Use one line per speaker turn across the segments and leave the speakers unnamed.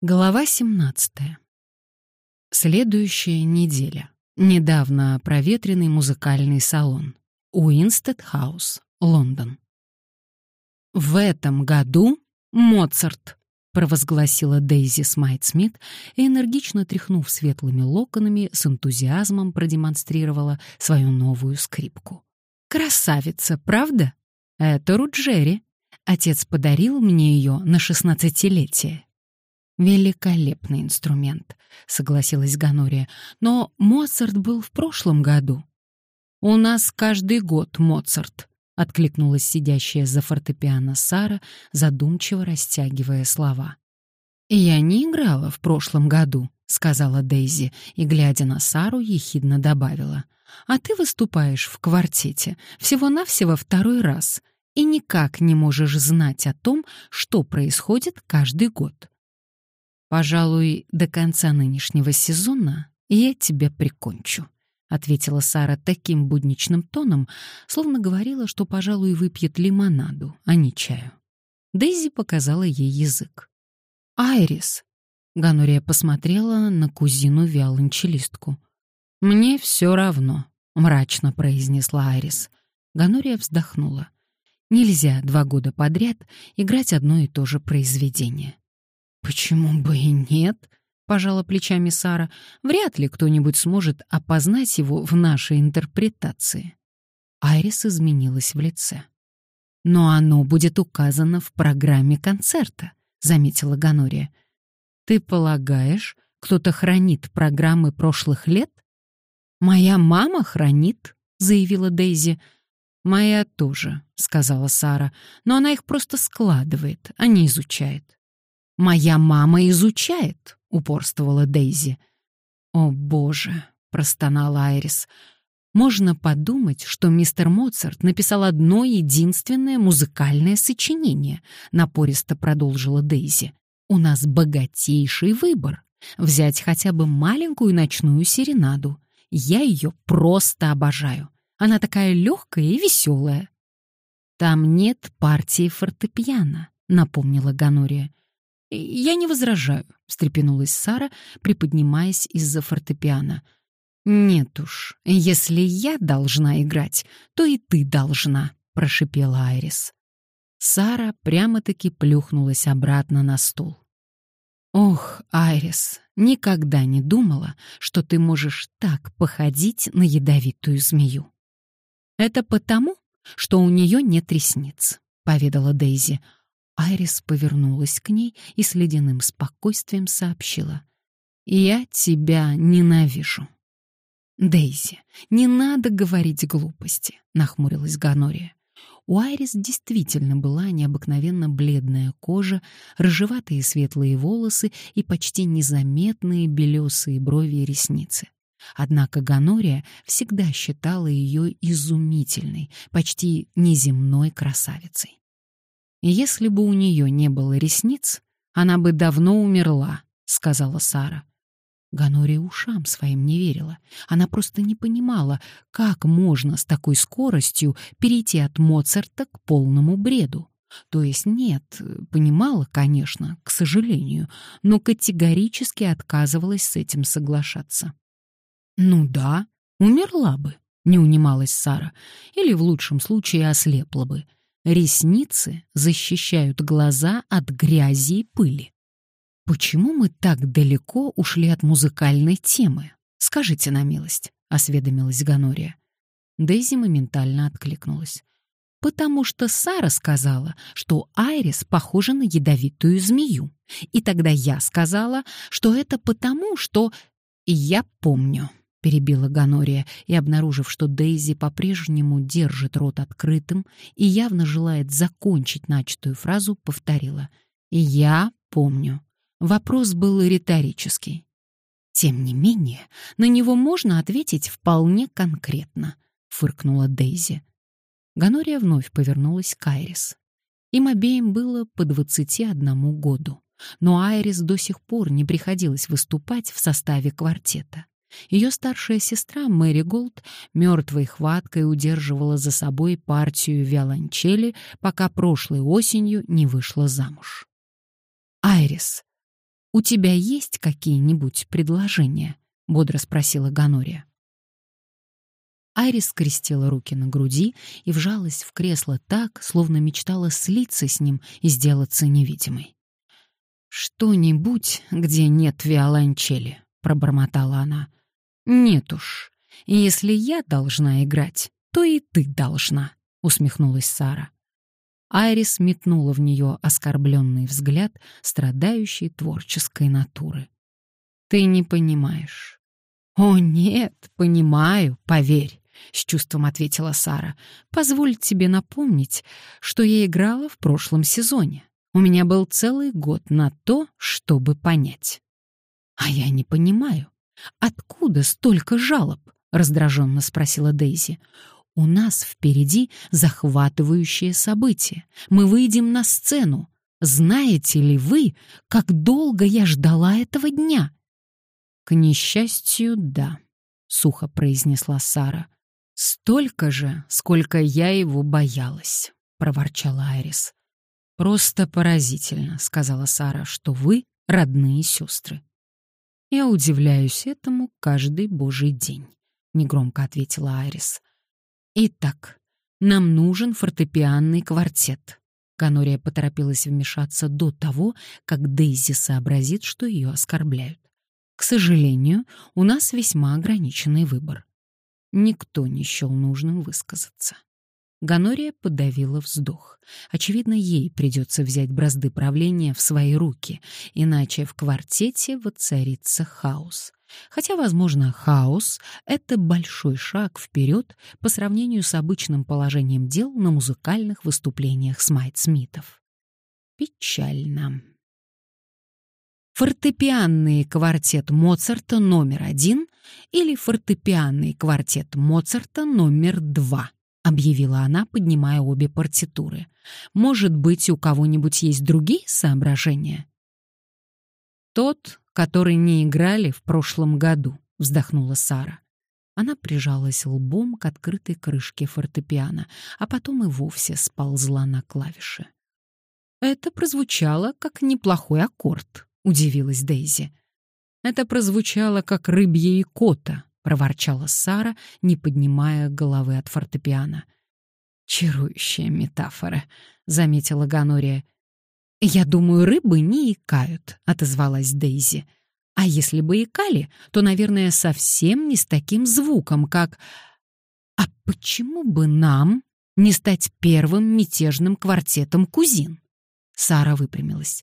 Глава 17. Следующая неделя. Недавно проветренный музыкальный салон. Уинстед Хаус, Лондон. «В этом году Моцарт», — провозгласила Дейзи Смайт-Смит и, энергично тряхнув светлыми локонами, с энтузиазмом продемонстрировала свою новую скрипку. «Красавица, правда? Это Руджери. Отец подарил мне ее на шестнадцатилетие. «Великолепный инструмент», — согласилась Ганория. «Но Моцарт был в прошлом году». «У нас каждый год Моцарт», — откликнулась сидящая за фортепиано Сара, задумчиво растягивая слова. «Я не играла в прошлом году», — сказала Дейзи, и, глядя на Сару, ехидно добавила. «А ты выступаешь в квартете всего-навсего второй раз и никак не можешь знать о том, что происходит каждый год. «Пожалуй, до конца нынешнего сезона я тебя прикончу», — ответила Сара таким будничным тоном, словно говорила, что, пожалуй, выпьет лимонаду, а не чаю. Дейзи показала ей язык. «Айрис», — Ганурия посмотрела на кузину-виолончелистку. «Мне все равно», — мрачно произнесла Айрис. Ганурия вздохнула. «Нельзя два года подряд играть одно и то же произведение. «Почему бы и нет?» — пожала плечами Сара. «Вряд ли кто-нибудь сможет опознать его в нашей интерпретации». Айрис изменилась в лице. «Но оно будет указано в программе концерта», — заметила Ганория. «Ты полагаешь, кто-то хранит программы прошлых лет?» «Моя мама хранит», — заявила Дейзи. «Моя тоже», — сказала Сара, «но она их просто складывает, а не изучает». «Моя мама изучает», — упорствовала Дейзи. «О, боже», — простонала Айрис. «Можно подумать, что мистер Моцарт написал одно единственное музыкальное сочинение», — напористо продолжила Дейзи. «У нас богатейший выбор. Взять хотя бы маленькую ночную серенаду. Я ее просто обожаю. Она такая легкая и веселая». «Там нет партии фортепиано», — напомнила Ганория. «Я не возражаю», — встрепенулась Сара, приподнимаясь из-за фортепиано. «Нет уж, если я должна играть, то и ты должна», — прошипела Айрис. Сара прямо-таки плюхнулась обратно на стул. «Ох, Айрис, никогда не думала, что ты можешь так походить на ядовитую змею». «Это потому, что у нее нет ресниц», — поведала Дейзи. Айрис повернулась к ней и с ледяным спокойствием сообщила. «Я тебя ненавижу». «Дейзи, не надо говорить глупости», — нахмурилась Ганория. У Айрис действительно была необыкновенно бледная кожа, рыжеватые светлые волосы и почти незаметные белесые брови и ресницы. Однако Ганория всегда считала ее изумительной, почти неземной красавицей. «Если бы у нее не было ресниц, она бы давно умерла», — сказала Сара. Ганория ушам своим не верила. Она просто не понимала, как можно с такой скоростью перейти от Моцарта к полному бреду. То есть нет, понимала, конечно, к сожалению, но категорически отказывалась с этим соглашаться. «Ну да, умерла бы», — не унималась Сара, или в лучшем случае ослепла бы. Ресницы защищают глаза от грязи и пыли. Почему мы так далеко ушли от музыкальной темы? Скажите на милость, осведомилась Ганория. Дейзи моментально откликнулась. Потому что Сара сказала, что Айрис похожа на ядовитую змею. И тогда я сказала, что это потому, что... Я помню. — перебила Ганория, и, обнаружив, что Дейзи по-прежнему держит рот открытым и явно желает закончить начатую фразу, повторила. «Я помню». Вопрос был риторический. «Тем не менее, на него можно ответить вполне конкретно», — фыркнула Дейзи. Ганория вновь повернулась к Айрис. Им обеим было по двадцати одному году, но Айрис до сих пор не приходилось выступать в составе квартета. Ее старшая сестра Мэри Голд мертвой хваткой удерживала за собой партию виолончели, пока прошлой осенью не вышла замуж. «Айрис, «У тебя есть какие-нибудь предложения?» — бодро спросила Ганория. Айрис скрестила руки на груди и вжалась в кресло так, словно мечтала слиться с ним и сделаться невидимой. «Что-нибудь, где нет виолончели», — пробормотала она. «Нет уж. Если я должна играть, то и ты должна», — усмехнулась Сара. Айрис метнула в нее оскорбленный взгляд страдающей творческой натуры. «Ты не понимаешь». «О, нет, понимаю, поверь. — с чувством ответила Сара. «Позволь тебе напомнить, что я играла в прошлом сезоне. У меня был целый год на то, чтобы понять». «А я не понимаю. Откуда столько жалоб?» — раздраженно спросила Дейзи. «У нас впереди захватывающее событие. Мы выйдем на сцену. Знаете ли вы, как долго я ждала этого дня?» «К несчастью, да», — сухо произнесла Сара. «Столько же, сколько я его боялась», — проворчала Айрис. «Просто поразительно», — сказала Сара, — «что вы родные сестры». «Я удивляюсь этому каждый божий день», — негромко ответила Айрис. «Итак, нам нужен фортепианный квартет». Ганория поторопилась вмешаться до того, как Дейзи сообразит, что ее оскорбляют. «К сожалению, у нас весьма ограниченный выбор. Никто не счел нужным высказаться. Ганория подавила вздох. Очевидно, ей придется взять бразды правления в свои руки, иначе в квартете воцарится хаос. Хотя, возможно, хаос — это большой шаг вперед по сравнению с обычным положением дел на музыкальных выступлениях Смайт-Смитов. Печально. Фортепианный квартет Моцарта номер один или фортепианный квартет Моцарта номер два, объявила она, поднимая обе партитуры. Может быть, у кого-нибудь есть другие соображения? Тот, который не играли в прошлом году, вздохнула Сара. Она прижалась лбом к открытой крышке фортепиано, а потом и вовсе сползла на клавиши. Это прозвучало как неплохой аккорд, удивилась Дейзи. Это прозвучало как рыбье икота, проворчала Сара, не поднимая головы от фортепиано. Чарующая метафора, заметила Ганория. Я думаю, рыбы не икают, отозвалась Дейзи. А если бы икали, то, наверное, совсем не с таким звуком, как А почему бы нам не стать первым мятежным квартетом кузин? Сара выпрямилась.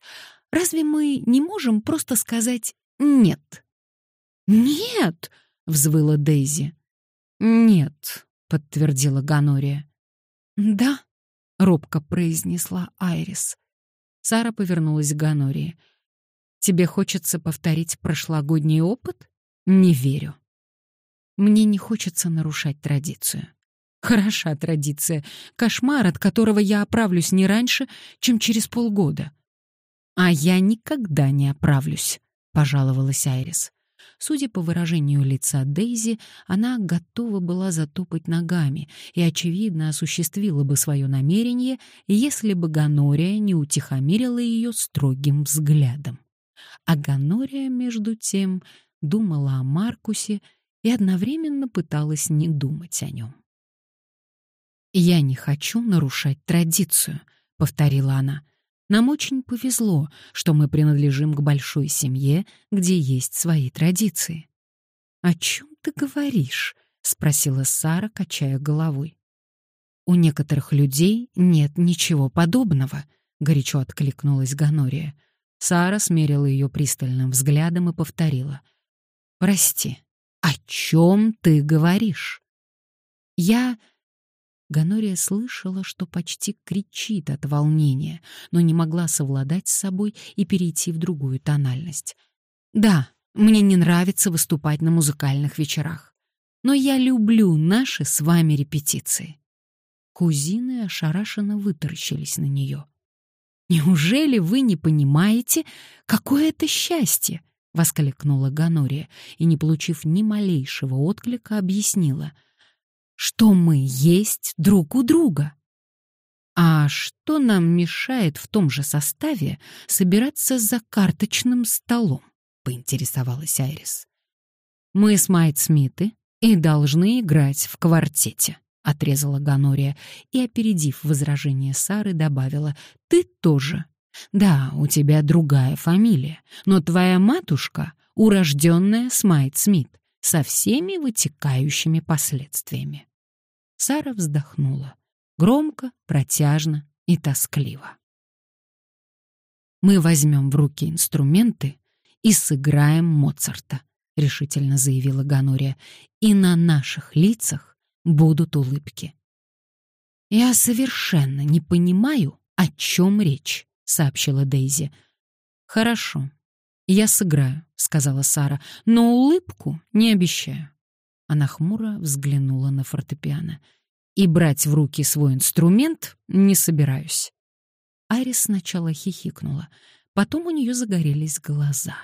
Разве мы не можем просто сказать «нет»?» «Нет!» — взвыла Дейзи. «Нет», — подтвердила Ганория. «Да», — робко произнесла Айрис. Сара повернулась к Ганории. «Тебе хочется повторить прошлогодний опыт? Не верю». «Мне не хочется нарушать традицию». «Хороша традиция. Кошмар, от которого я оправлюсь не раньше, чем через полгода». «А я никогда не оправлюсь», — пожаловалась Айрис. Судя по выражению лица Дейзи, она готова была затопать ногами и, очевидно, осуществила бы свое намерение, если бы Ганория не утихомирила ее строгим взглядом. А Ганория, между тем, думала о Маркусе и одновременно пыталась не думать о нем. «Я не хочу нарушать традицию», — повторила она. Нам очень повезло, что мы принадлежим к большой семье, где есть свои традиции. «О чем ты говоришь?» — спросила Сара, качая головой. «У некоторых людей нет ничего подобного», — горячо откликнулась Ганория. Сара смерила ее пристальным взглядом и повторила. «Прости, о чем ты говоришь?» «Я Ганория слышала, что почти кричит от волнения, но не могла совладать с собой и перейти в другую тональность. «Да, мне не нравится выступать на музыкальных вечерах, но я люблю наши с вами репетиции». Кузины ошарашенно вытаращились на нее. «Неужели вы не понимаете, какое это счастье?» — воскликнула Ганория и, не получив ни малейшего отклика, объяснила — что мы есть друг у друга. «А что нам мешает в том же составе собираться за карточным столом?» — поинтересовалась Айрис. «Мы с Майт Смиты и должны играть в квартете», — отрезала Ганория и, опередив возражение Сары, добавила, «Ты тоже. Да, у тебя другая фамилия, но твоя матушка — урожденная Смайт Смит со всеми вытекающими последствиями». Сара вздохнула. Громко, протяжно и тоскливо. «Мы возьмем в руки инструменты и сыграем Моцарта», — решительно заявила Ганория, «и на наших лицах будут улыбки». «Я совершенно не понимаю, о чем речь», — сообщила Дейзи. «Хорошо, я сыграю», — сказала Сара, «но улыбку не обещаю». Она хмуро взглянула на фортепиано и брать в руки свой инструмент не собираюсь. Арис сначала хихикнула, потом у нее загорелись глаза.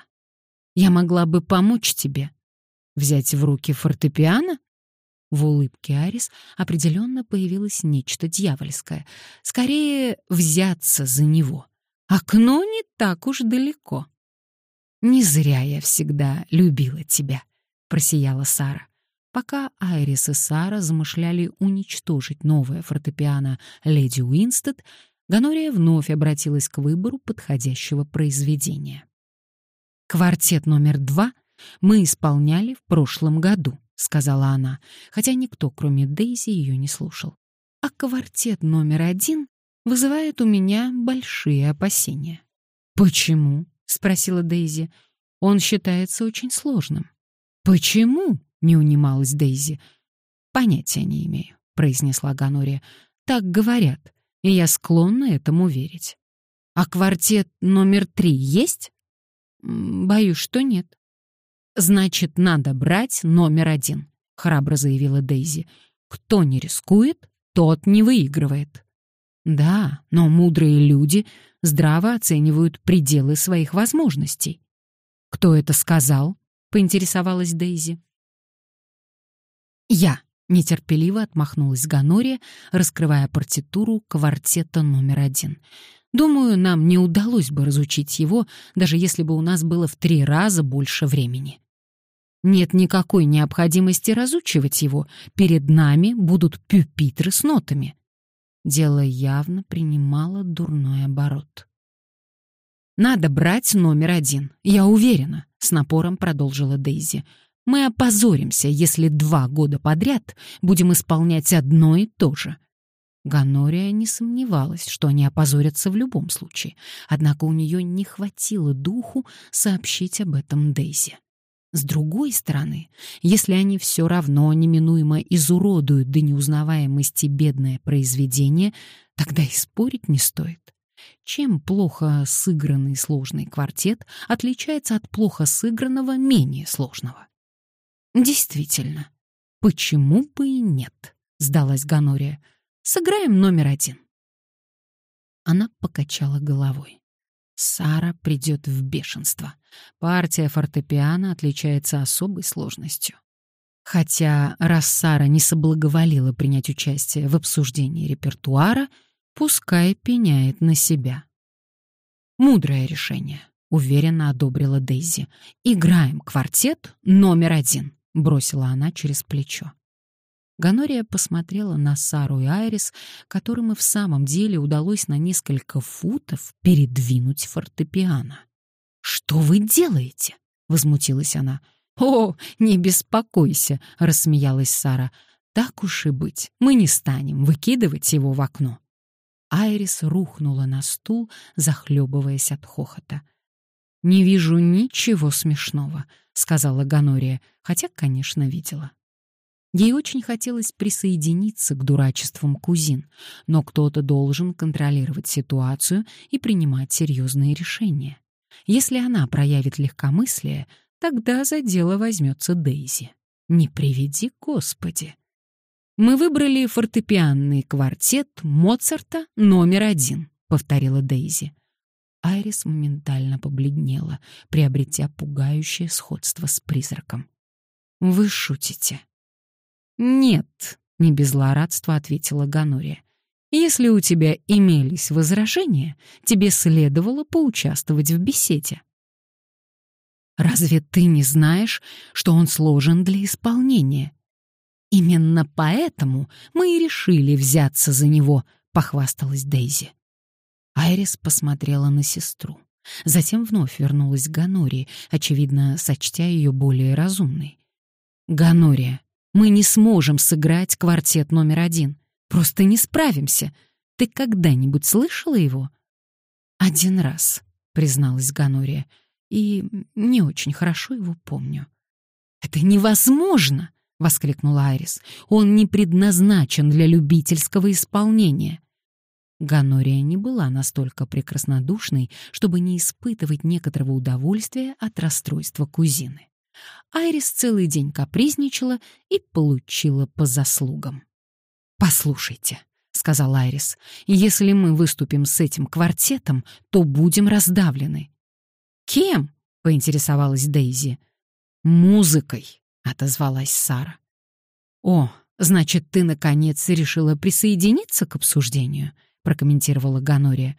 «Я могла бы помочь тебе. Взять в руки фортепиано?» В улыбке Арис определенно появилось нечто дьявольское. Скорее, взяться за него. Окно не так уж далеко. «Не зря я всегда любила тебя», — просияла Сара. Пока Айрис и Сара замышляли уничтожить новое фортепиано леди Уинстед, Ганория вновь обратилась к выбору подходящего произведения. «Квартет номер два мы исполняли в прошлом году», — сказала она, хотя никто, кроме Дейзи, ее не слушал. «А квартет номер один вызывает у меня большие опасения». «Почему?» — спросила Дейзи. «Он считается очень сложным». «Почему?» не унималась Дейзи. Понятия не имею, произнесла Ганория. Так говорят, и я склонна этому верить. А квартет номер три есть? Боюсь, что нет. Значит, надо брать номер один, храбро заявила Дейзи. Кто не рискует, тот не выигрывает. Да, но мудрые люди здраво оценивают пределы своих возможностей. Кто это сказал? поинтересовалась Дейзи. «Я!» — нетерпеливо отмахнулась Ганория, раскрывая партитуру квартета номер один. «Думаю, нам не удалось бы разучить его, даже если бы у нас было в три раза больше времени. Нет никакой необходимости разучивать его, перед нами будут пюпитры с нотами». Дело явно принимало дурной оборот. «Надо брать номер один, я уверена», — с напором продолжила Дейзи. Мы опозоримся, если два года подряд будем исполнять одно и то же. Ганория не сомневалась, что они опозорятся в любом случае, однако у нее не хватило духу сообщить об этом Дейзи. С другой стороны, если они все равно неминуемо изуродуют до неузнаваемости бедное произведение, тогда и спорить не стоит. Чем плохо сыгранный сложный квартет отличается от плохо сыгранного менее сложного? Действительно, почему бы и нет, сдалась Ганория. Сыграем номер один. Она покачала головой. Сара придет в бешенство. Партия фортепиано отличается особой сложностью. Хотя, раз Сара не соблаговолила принять участие в обсуждении репертуара, пускай пеняет на себя. Мудрое решение, уверенно одобрила Дейзи. Играем квартет номер один. — бросила она через плечо. Ганория посмотрела на Сару и Айрис, которым и в самом деле удалось на несколько футов передвинуть фортепиано. «Что вы делаете?» — возмутилась она. «О, не беспокойся», — рассмеялась Сара. «Так уж и быть, мы не станем выкидывать его в окно». Айрис рухнула на стул, захлебываясь от хохота. «Не вижу ничего смешного», — сказала Ганория, хотя, конечно, видела. Ей очень хотелось присоединиться к дурачествам кузин, но кто-то должен контролировать ситуацию и принимать серьезные решения. Если она проявит легкомыслие, тогда за дело возьмется Дейзи. Не приведи, Господи! Мы выбрали фортепианный квартет Моцарта номер один, повторила Дейзи. Айрис моментально побледнела, приобретя пугающее сходство с призраком. «Вы шутите?» «Нет», — не без злорадства ответила Ганория. Если у тебя имелись возражения, тебе следовало поучаствовать в беседе. Разве ты не знаешь, что он сложен для исполнения? Именно поэтому мы и решили взяться за него, похвасталась Дейзи. Айрис посмотрела на сестру. Затем вновь вернулась к Ганории, очевидно, сочтя ее более разумной. «Ганория, мы не сможем сыграть квартет номер один. Просто не справимся. Ты когда-нибудь слышала его?» «Один раз», — призналась Ганория, — «и не очень хорошо его помню». «Это невозможно!» — воскликнула Айрис. «Он не предназначен для любительского исполнения». Ганория не была настолько прекраснодушной, чтобы не испытывать некоторого удовольствия от расстройства кузины. Айрис целый день капризничала и получила по заслугам. «Послушайте», — сказал Айрис, — «если мы выступим с этим квартетом, то будем раздавлены». «Кем?» — поинтересовалась Дейзи. «Музыкой», — отозвалась Сара. «О, значит, ты, наконец, решила присоединиться к обсуждению?» — прокомментировала Ганория.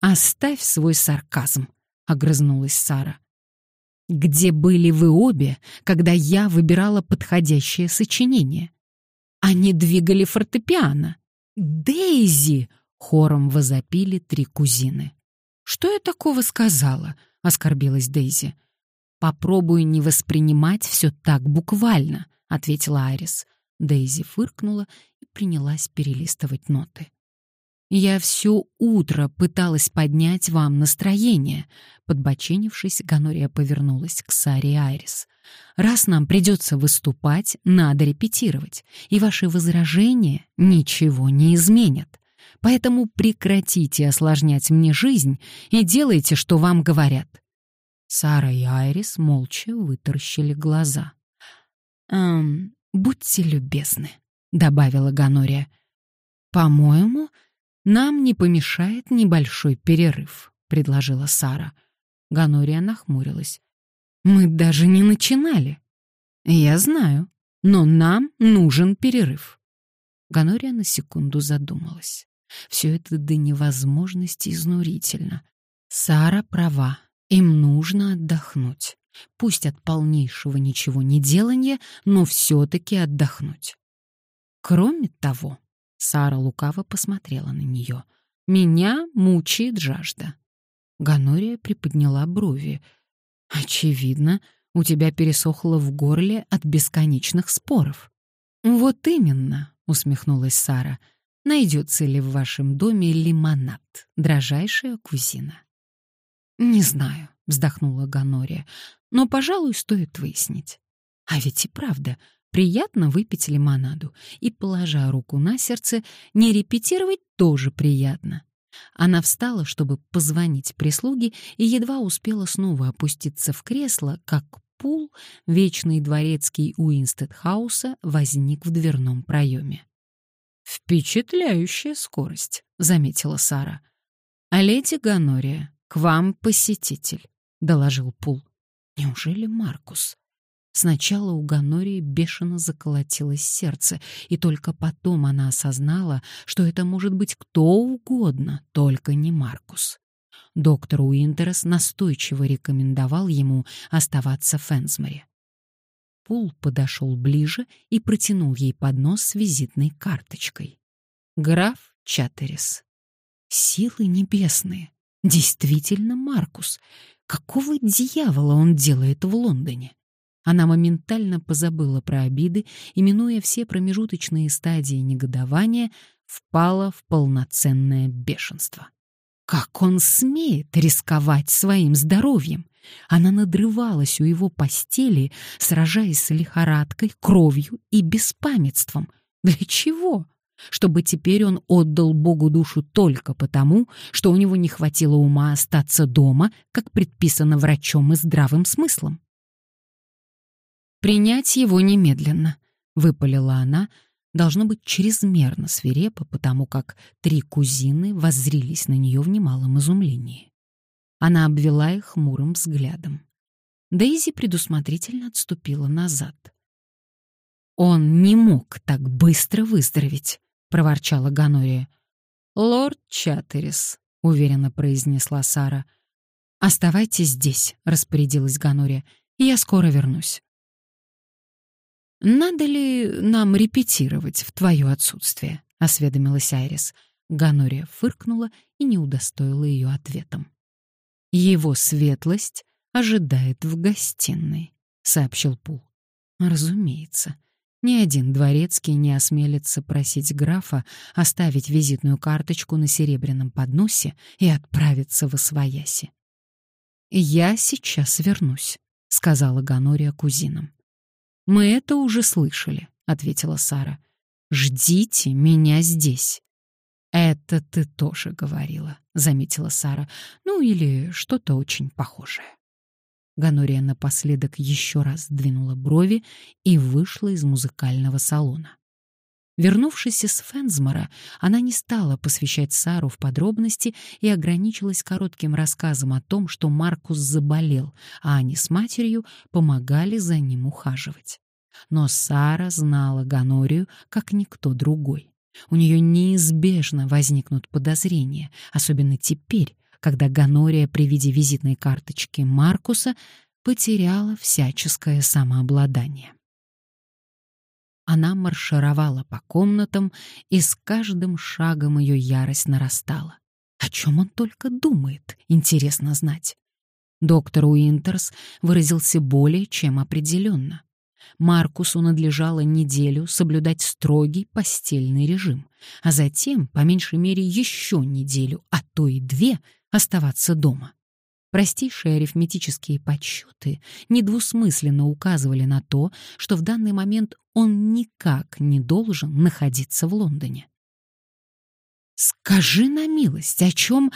«Оставь свой сарказм», — огрызнулась Сара. «Где были вы обе, когда я выбирала подходящее сочинение?» Они двигали фортепиано. «Дейзи!» — хором возопили три кузины. «Что я такого сказала?» — оскорбилась Дейзи. «Попробую не воспринимать все так буквально», — ответила Айрис. Дейзи фыркнула и принялась перелистывать ноты. «Я все утро пыталась поднять вам настроение», — подбоченившись, Ганория повернулась к Саре Айрис. «Раз нам придется выступать, надо репетировать, и ваши возражения ничего не изменят. Поэтому прекратите осложнять мне жизнь и делайте, что вам говорят». Сара и Айрис молча вытаращили глаза. «Эм, будьте любезны», — добавила Ганория. «По-моему, — «Нам не помешает небольшой перерыв», — предложила Сара. Ганория нахмурилась. «Мы даже не начинали». «Я знаю, но нам нужен перерыв». Ганория на секунду задумалась. Все это до невозможности изнурительно. Сара права, им нужно отдохнуть. Пусть от полнейшего ничего не делания, но все-таки отдохнуть. Кроме того, Сара лукаво посмотрела на нее. «Меня мучает жажда». Ганория приподняла брови. «Очевидно, у тебя пересохло в горле от бесконечных споров». «Вот именно», — усмехнулась Сара. «Найдется ли в вашем доме лимонад, дрожайшая кузина?» «Не знаю», — вздохнула Ганория, «но, пожалуй, стоит выяснить». А ведь и правда, Приятно выпить лимонаду, и, положа руку на сердце, не репетировать тоже приятно. Она встала, чтобы позвонить прислуге, и едва успела снова опуститься в кресло, как Пул, вечный дворецкий Уинстед-хауса, возник в дверном проеме. «Впечатляющая скорость», — заметила Сара. «Леди Гонория, к вам посетитель», — доложил Пул. «Неужели Маркус?» Сначала у Гонории бешено заколотилось сердце, и только потом она осознала, что это может быть кто угодно, только не Маркус. Доктор Уинтерс настойчиво рекомендовал ему оставаться в Фенсморе. Пул подошел ближе и протянул ей поднос с визитной карточкой. Граф Чаттерис. Силы небесные. Действительно Маркус. Какого дьявола он делает в Лондоне? Она моментально позабыла про обиды и, минуя все промежуточные стадии негодования, впала в полноценное бешенство. Как он смеет рисковать своим здоровьем? Она надрывалась у его постели, сражаясь с лихорадкой, кровью и беспамятством. Для чего? Чтобы теперь он отдал Богу душу только потому, что у него не хватило ума остаться дома, как предписано врачом и здравым смыслом. «Принять его немедленно», — выпалила она, должно быть чрезмерно свирепо, потому как три кузины воззрились на нее в немалом изумлении. Она обвела их хмурым взглядом. Дейзи предусмотрительно отступила назад. «Он не мог так быстро выздороветь», — проворчала Ганория. «Лорд Чаттерис», — уверенно произнесла Сара. «Оставайтесь здесь», — распорядилась Ганория, — «я скоро вернусь». «Надо ли нам репетировать в твое отсутствие?» — осведомилась Айрис. Ганория фыркнула и не удостоила ее ответом. «Его светлость ожидает в гостиной», — сообщил Пул. «Разумеется. Ни один дворецкий не осмелится просить графа оставить визитную карточку на серебряном подносе и отправиться в Освояси. «Я сейчас вернусь», — сказала Ганория кузинам. «Мы это уже слышали», — ответила Сара. «Ждите меня здесь». «Это ты тоже говорила», — заметила Сара. «Ну или что-то очень похожее». Ганория напоследок еще раз двинула брови и вышла из музыкального салона. Вернувшись из Фензмора, она не стала посвящать Сару в подробности и ограничилась коротким рассказом о том, что Маркус заболел, а они с матерью помогали за ним ухаживать. Но Сара знала Ганорию как никто другой. У нее неизбежно возникнут подозрения, особенно теперь, когда Ганория при виде визитной карточки Маркуса потеряла всяческое самообладание. Она маршировала по комнатам, и с каждым шагом ее ярость нарастала. О чем он только думает, интересно знать. Доктор Уинтерс выразился более чем определенно. Маркусу надлежало неделю соблюдать строгий постельный режим, а затем, по меньшей мере, еще неделю, а то и две, оставаться дома. Простейшие арифметические подсчеты недвусмысленно указывали на то, что в данный момент он никак не должен находиться в Лондоне. «Скажи на милость, о чем...»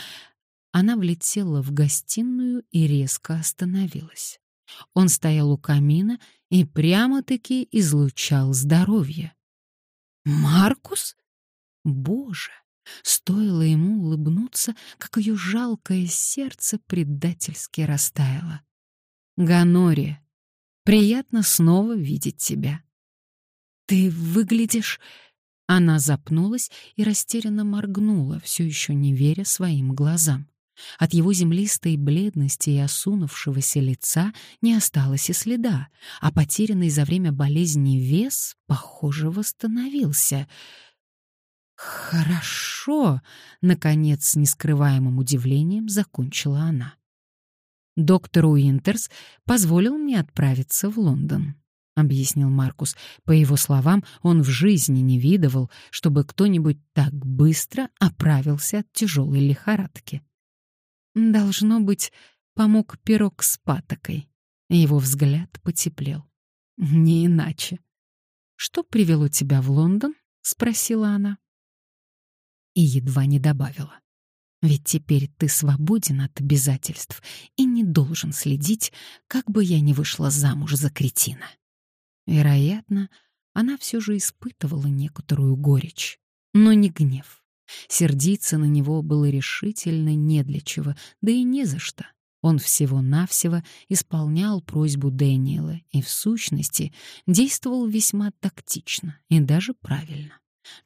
Она влетела в гостиную и резко остановилась. Он стоял у камина и прямо-таки излучал здоровье. «Маркус? Боже!» Стоило ему улыбнуться, как ее жалкое сердце предательски растаяло. «Ганория, приятно снова видеть тебя». «Ты выглядишь...» Она запнулась и растерянно моргнула, все еще не веря своим глазам. От его землистой бледности и осунувшегося лица не осталось и следа, а потерянный за время болезни вес, похоже, восстановился. «Хорошо», — наконец с нескрываемым удивлением закончила она. «Доктор Уинтерс позволил мне отправиться в Лондон», — объяснил Маркус. По его словам, он в жизни не видывал, чтобы кто-нибудь так быстро оправился от тяжелой лихорадки. Должно быть, помог пирог с патокой. Его взгляд потеплел. Не иначе. «Что привело тебя в Лондон?» — спросила она. И едва не добавила. «Ведь теперь ты свободен от обязательств и не должен следить, как бы я ни вышла замуж за кретина». Вероятно, она все же испытывала некоторую горечь, но не гнев. Сердиться на него было решительно не для чего, да и не за что. Он всего-навсего исполнял просьбу Дэниела и, в сущности, действовал весьма тактично и даже правильно.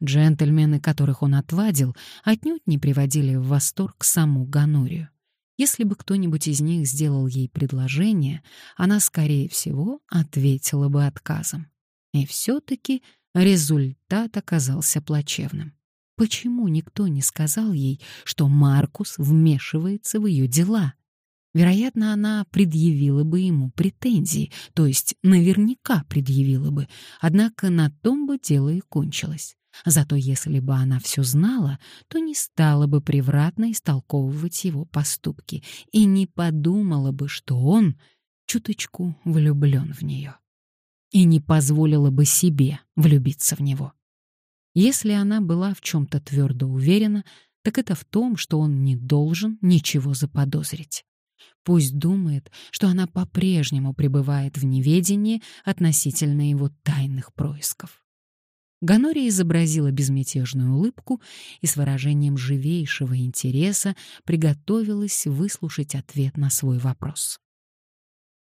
Джентльмены, которых он отвадил, отнюдь не приводили в восторг саму Ганорию. Если бы кто-нибудь из них сделал ей предложение, она, скорее всего, ответила бы отказом. И все-таки результат оказался плачевным. Почему никто не сказал ей, что Маркус вмешивается в ее дела? Вероятно, она предъявила бы ему претензии, то есть наверняка предъявила бы, однако на том бы дело и кончилось. Зато если бы она все знала, то не стала бы превратно истолковывать его поступки и не подумала бы, что он чуточку влюблен в нее. И не позволила бы себе влюбиться в него. Если она была в чем-то твердо уверена, так это в том, что он не должен ничего заподозрить. Пусть думает, что она по-прежнему пребывает в неведении относительно его тайных происков. Ганория изобразила безмятежную улыбку и с выражением живейшего интереса приготовилась выслушать ответ на свой вопрос.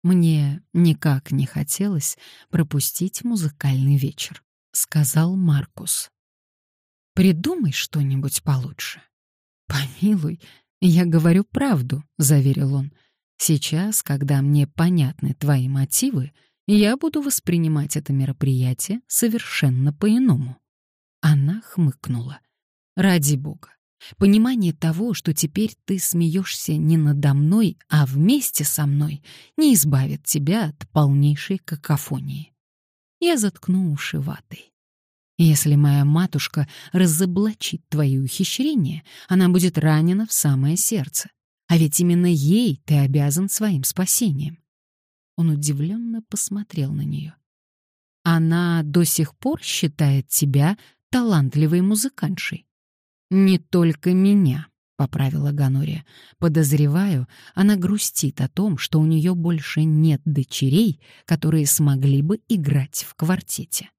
«Мне никак не хотелось пропустить музыкальный вечер», — сказал Маркус. Придумай что-нибудь получше». «Помилуй, я говорю правду», — заверил он. «Сейчас, когда мне понятны твои мотивы, я буду воспринимать это мероприятие совершенно по-иному». Она хмыкнула. «Ради бога, Понимание того, что теперь ты смеешься не надо мной, а вместе со мной, не избавит тебя от полнейшей какофонии. Я заткну уши ватой. Если моя матушка разоблачит твои ухищрения, она будет ранена в самое сердце. А ведь именно ей ты обязан своим спасением. Он удивленно посмотрел на нее. Она до сих пор считает тебя талантливой музыкантшей. «Не только меня», — поправила Ганория. «Подозреваю, она грустит о том, что у нее больше нет дочерей, которые смогли бы играть в квартете».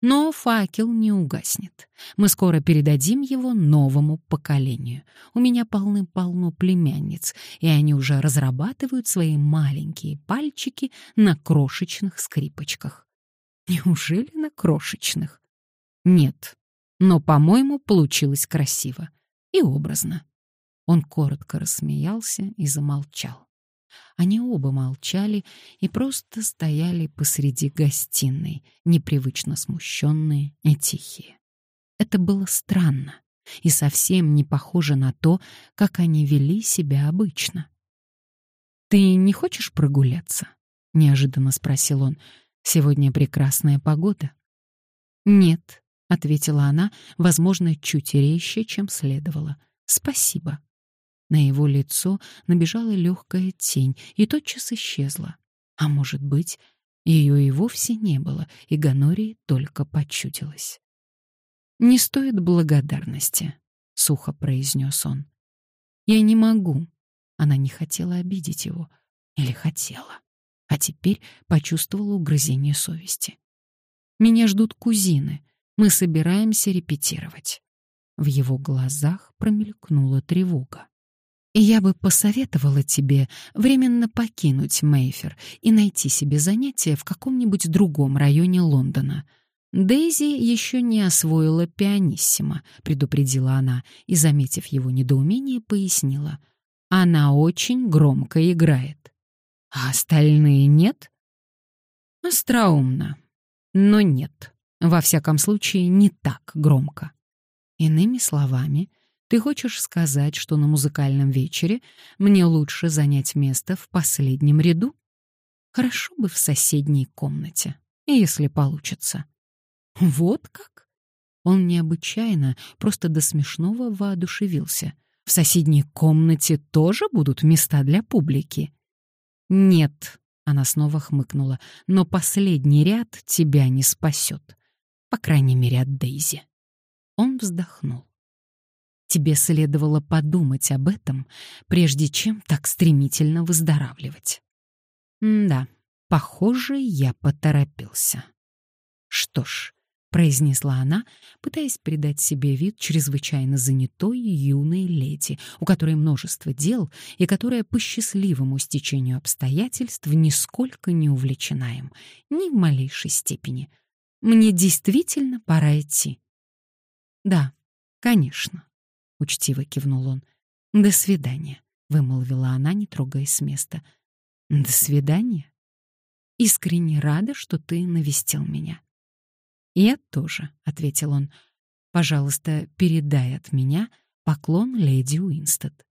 Но факел не угаснет. Мы скоро передадим его новому поколению. У меня полны-полно племянниц, и они уже разрабатывают свои маленькие пальчики на крошечных скрипочках. Неужели на крошечных? Нет, но, по-моему, получилось красиво и образно. Он коротко рассмеялся и замолчал. Они оба молчали и просто стояли посреди гостиной, непривычно смущенные и тихие. Это было странно и совсем не похоже на то, как они вели себя обычно. «Ты не хочешь прогуляться?» — неожиданно спросил он. «Сегодня прекрасная погода». «Нет», — ответила она, возможно, чуть резче, чем следовало. «Спасибо». На его лицо набежала легкая тень и тотчас исчезла. А может быть, ее и вовсе не было, и Ганории только почудилось. «Не стоит благодарности», — сухо произнес он. «Я не могу». Она не хотела обидеть его. Или хотела. А теперь почувствовала угрызение совести. «Меня ждут кузины. Мы собираемся репетировать». В его глазах промелькнула тревога. Я бы посоветовала тебе временно покинуть Мейфер и найти себе занятие в каком-нибудь другом районе Лондона. Дейзи еще не освоила пианиссимо, предупредила она и, заметив его недоумение, пояснила. Она очень громко играет. А остальные нет? Остроумно. Но нет. Во всяком случае, не так громко. Иными словами, ты хочешь сказать, что на музыкальном вечере мне лучше занять место в последнем ряду? Хорошо бы в соседней комнате, если получится. Вот как? Он необычайно, просто до смешного воодушевился. В соседней комнате тоже будут места для публики? Нет, она снова хмыкнула, но последний ряд тебя не спасет. По крайней мере, от Дейзи. Он вздохнул. Тебе следовало подумать об этом, прежде чем так стремительно выздоравливать. Да, похоже, я поторопился. Что ж, произнесла она, пытаясь придать себе вид чрезвычайно занятой юной леди, у которой множество дел и которая по счастливому стечению обстоятельств нисколько не увлечена им, ни в малейшей степени — мне действительно пора идти. Да, конечно, учтиво кивнул он. До свидания, вымолвила она, не трогаясь с места. До свидания. Искренне рада, что ты навестил меня. Я тоже, ответил он. Пожалуйста, передай от меня поклон леди Уинстед.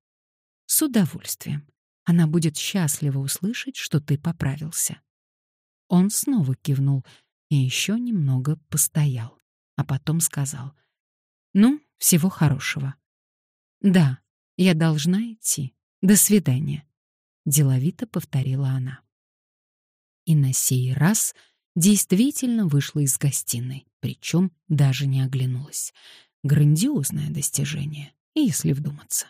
С удовольствием. Она будет счастлива услышать, что ты поправился. Он снова кивнул, и еще немного постоял, а потом сказал: "Ну, всего хорошего". "Да, я должна идти. До свидания", деловито повторила она. И на сей раз действительно вышла из гостиной, причем даже не оглянулась. Грандиозное достижение, если вдуматься.